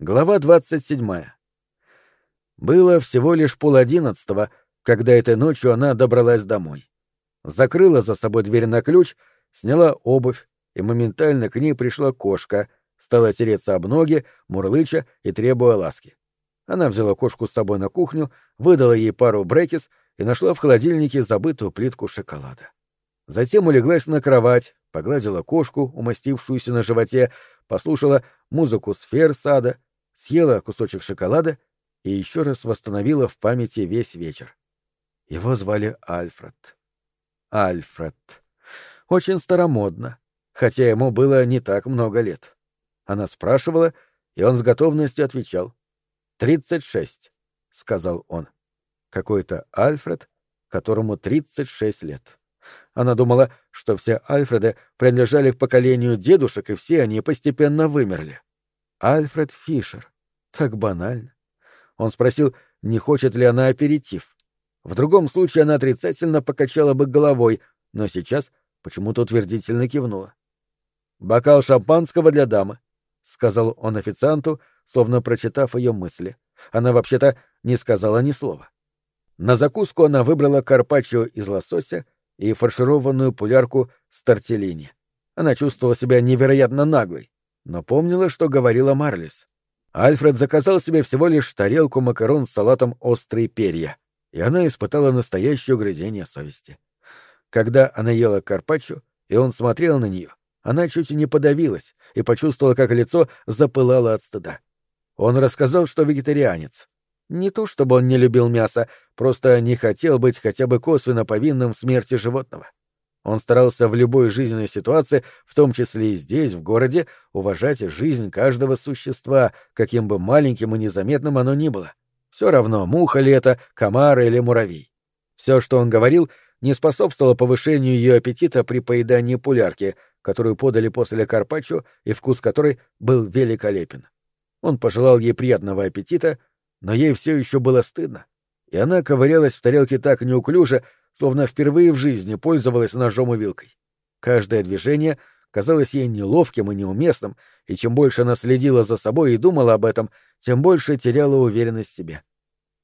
Глава двадцать седьмая. Было всего лишь полодиннадцатого, когда этой ночью она добралась домой. Закрыла за собой дверь на ключ, сняла обувь, и моментально к ней пришла кошка, стала тереться об ноги, мурлыча и требуя ласки. Она взяла кошку с собой на кухню, выдала ей пару брекис и нашла в холодильнике забытую плитку шоколада. Затем улеглась на кровать, погладила кошку, умастившуюся на животе, послушала музыку сфер сада, съела кусочек шоколада и еще раз восстановила в памяти весь вечер. Его звали Альфред. Альфред. Очень старомодно, хотя ему было не так много лет. Она спрашивала, и он с готовностью отвечал. «Тридцать шесть», — сказал он. Какой-то Альфред, которому тридцать шесть лет. Она думала, что все Альфреды принадлежали к поколению дедушек, и все они постепенно вымерли. Альфред Фишер. Так банально. Он спросил, не хочет ли она аперитив. В другом случае она отрицательно покачала бы головой, но сейчас почему-то утвердительно кивнула. «Бокал шампанского для дамы», — сказал он официанту, словно прочитав ее мысли. Она вообще-то не сказала ни слова. На закуску она выбрала карпаччо из лосося и фаршированную пулярку с тортеллини. Она чувствовала себя невероятно наглой, но помнила, что говорила Марлис. Альфред заказал себе всего лишь тарелку макарон с салатом «Острые перья», и она испытала настоящее угрызение совести. Когда она ела карпаччо, и он смотрел на нее, она чуть не подавилась и почувствовала, как лицо запылало от стыда. Он рассказал, что вегетарианец. Не то чтобы он не любил мясо, просто не хотел быть хотя бы косвенно повинным в смерти животного. Он старался в любой жизненной ситуации, в том числе и здесь, в городе, уважать жизнь каждого существа, каким бы маленьким и незаметным оно ни было. Все равно, муха ли это, комар или муравей. Все, что он говорил, не способствовало повышению ее аппетита при поедании пулярки, которую подали после карпаччо и вкус которой был великолепен. Он пожелал ей приятного аппетита, но ей все еще было стыдно, и она ковырялась в тарелке так неуклюже, словно впервые в жизни пользовалась ножом и вилкой. Каждое движение казалось ей неловким и неуместным, и чем больше она следила за собой и думала об этом, тем больше теряла уверенность в себе.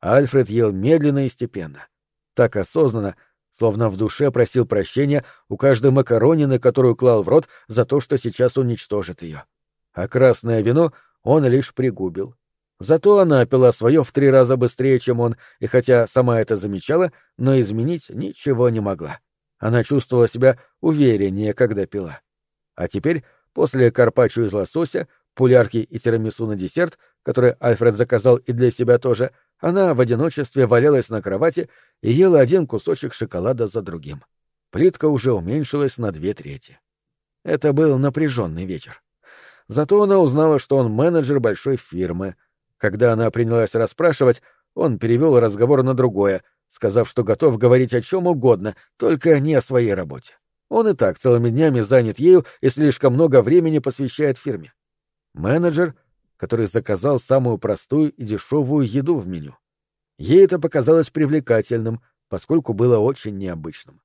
Альфред ел медленно и степенно. Так осознанно, словно в душе просил прощения у каждой макаронины, которую клал в рот за то, что сейчас уничтожит ее. А красное вино он лишь пригубил. Зато она пила свое в три раза быстрее, чем он, и хотя сама это замечала, но изменить ничего не могла. Она чувствовала себя увереннее, когда пила. А теперь, после карпаччо из лосося, пулярки и тирамису на десерт, который Альфред заказал и для себя тоже, она в одиночестве валялась на кровати и ела один кусочек шоколада за другим. Плитка уже уменьшилась на две трети. Это был напряженный вечер. Зато она узнала, что он менеджер большой фирмы — когда она принялась расспрашивать, он перевел разговор на другое, сказав, что готов говорить о чем угодно, только не о своей работе. Он и так целыми днями занят ею и слишком много времени посвящает фирме. Менеджер, который заказал самую простую и дешевую еду в меню. Ей это показалось привлекательным, поскольку было очень необычным.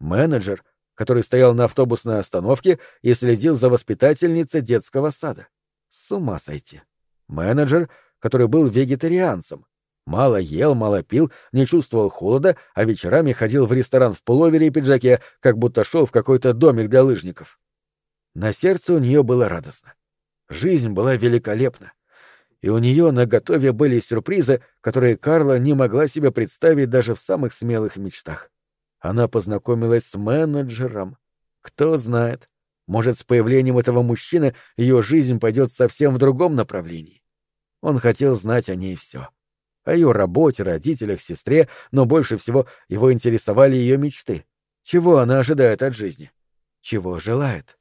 Менеджер, который стоял на автобусной остановке и следил за воспитательницей детского сада. С ума сойти. Менеджер, который был вегетарианцем. Мало ел, мало пил, не чувствовал холода, а вечерами ходил в ресторан в пуловере и пиджаке, как будто шел в какой-то домик для лыжников. На сердце у нее было радостно. Жизнь была великолепна. И у нее на готове были сюрпризы, которые Карла не могла себе представить даже в самых смелых мечтах. Она познакомилась с менеджером. Кто знает, может, с появлением этого мужчины ее жизнь пойдет совсем в другом направлении. Он хотел знать о ней все. О ее работе, родителях, сестре, но больше всего его интересовали ее мечты. Чего она ожидает от жизни? Чего желает?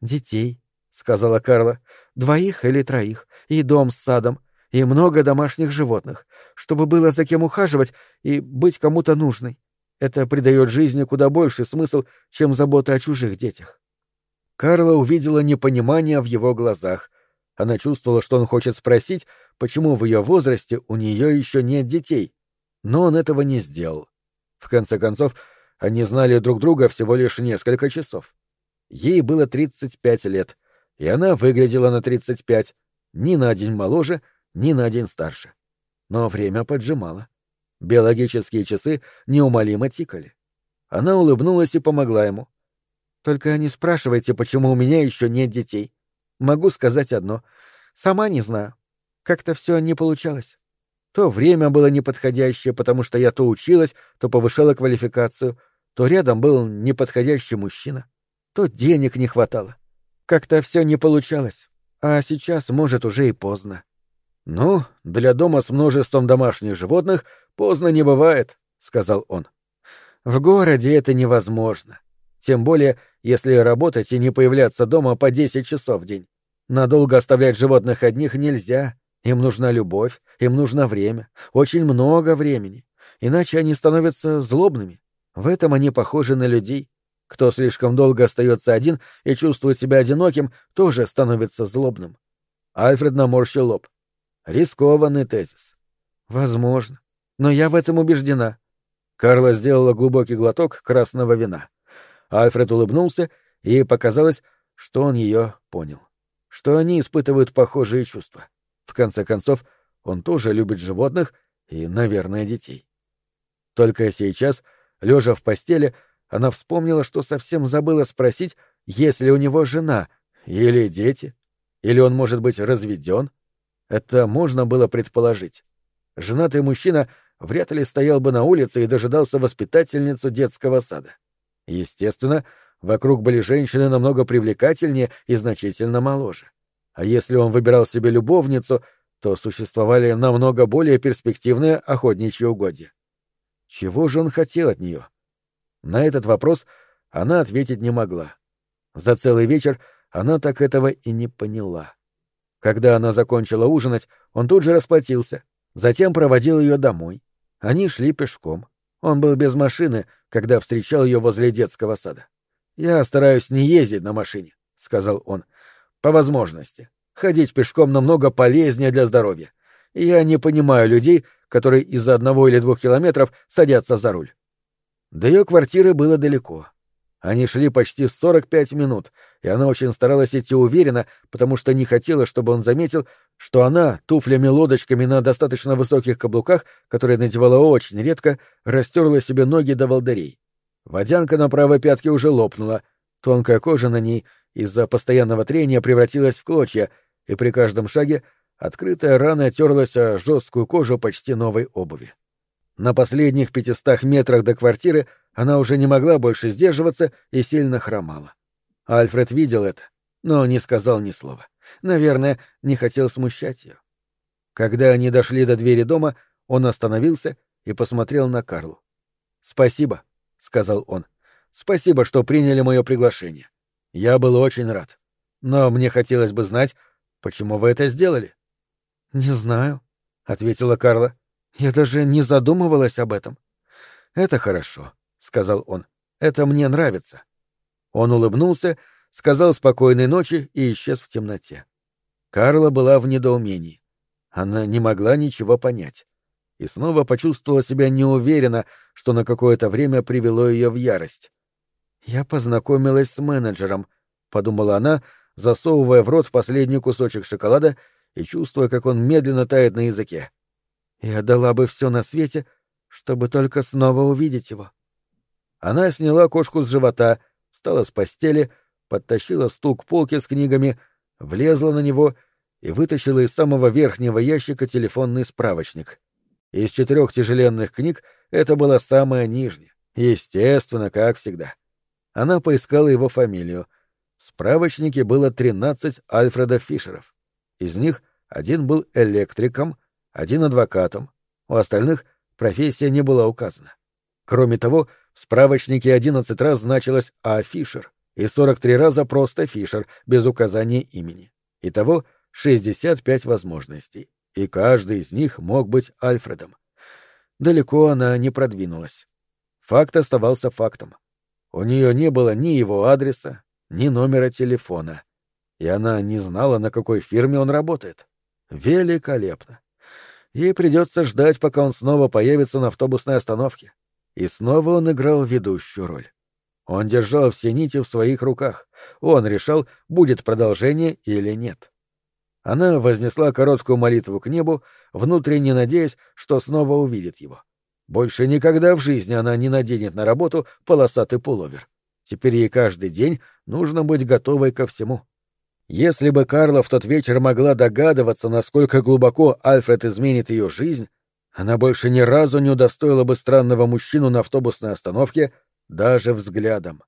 «Детей», — сказала Карла, — «двоих или троих, и дом с садом, и много домашних животных, чтобы было за кем ухаживать и быть кому-то нужной. Это придает жизни куда больше смысл, чем забота о чужих детях». Карла увидела непонимание в его глазах, она чувствовала, что он хочет спросить, почему в ее возрасте у нее еще нет детей. Но он этого не сделал. В конце концов, они знали друг друга всего лишь несколько часов. Ей было 35 лет, и она выглядела на 35, ни на день моложе, ни на день старше. Но время поджимало. Биологические часы неумолимо тикали. Она улыбнулась и помогла ему. «Только не спрашивайте, почему у меня еще нет детей. Могу сказать одно. Сама не знаю. Как-то все не получалось. То время было неподходящее, потому что я то училась, то повышала квалификацию, то рядом был неподходящий мужчина, то денег не хватало. Как-то все не получалось. А сейчас, может, уже и поздно. «Ну, для дома с множеством домашних животных поздно не бывает», — сказал он. «В городе это невозможно. Тем более, если работать и не появляться дома по десять часов в день. Надолго оставлять животных одних нельзя. Им нужна любовь, им нужно время, очень много времени. Иначе они становятся злобными. В этом они похожи на людей. Кто слишком долго остается один и чувствует себя одиноким, тоже становится злобным. Альфред наморщил лоб. Рискованный тезис. Возможно. Но я в этом убеждена. Карла сделала глубокий глоток красного вина. Альфред улыбнулся, и показалось, что он ее понял. Что они испытывают похожие чувства. В конце концов, он тоже любит животных и, наверное, детей. Только сейчас, лежа в постели, она вспомнила, что совсем забыла спросить, есть ли у него жена или дети, или он может быть разведен. Это можно было предположить. Женатый мужчина вряд ли стоял бы на улице и дожидался воспитательницу детского сада. Естественно, вокруг были женщины намного привлекательнее и значительно моложе. А если он выбирал себе любовницу, то существовали намного более перспективные охотничьи угодья. Чего же он хотел от нее? На этот вопрос она ответить не могла. За целый вечер она так этого и не поняла. Когда она закончила ужинать, он тут же расплатился, затем проводил ее домой. Они шли пешком. Он был без машины, когда встречал ее возле детского сада. «Я стараюсь не ездить на машине», — сказал он. По возможности. Ходить пешком намного полезнее для здоровья. Я не понимаю людей, которые из-за одного или двух километров садятся за руль. До ее квартиры было далеко. Они шли почти 45 минут, и она очень старалась идти уверенно, потому что не хотела, чтобы он заметил, что она, туфлями-лодочками на достаточно высоких каблуках, которые надевала очень редко, растерла себе ноги до волдырей. Водянка на правой пятке уже лопнула, тонкая кожа на ней из-за постоянного трения превратилась в клочья, и при каждом шаге открытая рана терлась о жесткую кожу почти новой обуви. На последних пятистах метрах до квартиры она уже не могла больше сдерживаться и сильно хромала. Альфред видел это, но не сказал ни слова. Наверное, не хотел смущать ее. Когда они дошли до двери дома, он остановился и посмотрел на Карлу. «Спасибо», — сказал он. «Спасибо, что приняли мое приглашение. Я был очень рад. Но мне хотелось бы знать, почему вы это сделали. Не знаю, ответила Карла. Я даже не задумывалась об этом. Это хорошо, сказал он. Это мне нравится. Он улыбнулся, сказал спокойной ночи и исчез в темноте. Карла была в недоумении. Она не могла ничего понять. И снова почувствовала себя неуверенно, что на какое-то время привело ее в ярость. «Я познакомилась с менеджером», — подумала она, засовывая в рот последний кусочек шоколада и чувствуя, как он медленно тает на языке. «Я дала бы все на свете, чтобы только снова увидеть его». Она сняла кошку с живота, встала с постели, подтащила стул к полке с книгами, влезла на него и вытащила из самого верхнего ящика телефонный справочник. Из четырех тяжеленных книг это была самая нижняя, естественно, как всегда. — она поискала его фамилию. В справочнике было 13 Альфреда Фишеров. Из них один был электриком, один адвокатом. У остальных профессия не была указана. Кроме того, в справочнике 11 раз значилось А. Фишер и 43 раза просто Фишер, без указания имени. Итого 65 возможностей, и каждый из них мог быть Альфредом. Далеко она не продвинулась. Факт оставался фактом. У нее не было ни его адреса, ни номера телефона. И она не знала, на какой фирме он работает. Великолепно. Ей придется ждать, пока он снова появится на автобусной остановке. И снова он играл ведущую роль. Он держал все нити в своих руках. Он решал, будет продолжение или нет. Она вознесла короткую молитву к небу, внутренне надеясь, что снова увидит его. Больше никогда в жизни она не наденет на работу полосатый пуловер. Теперь ей каждый день нужно быть готовой ко всему. Если бы Карла в тот вечер могла догадываться, насколько глубоко Альфред изменит ее жизнь, она больше ни разу не удостоила бы странного мужчину на автобусной остановке даже взглядом.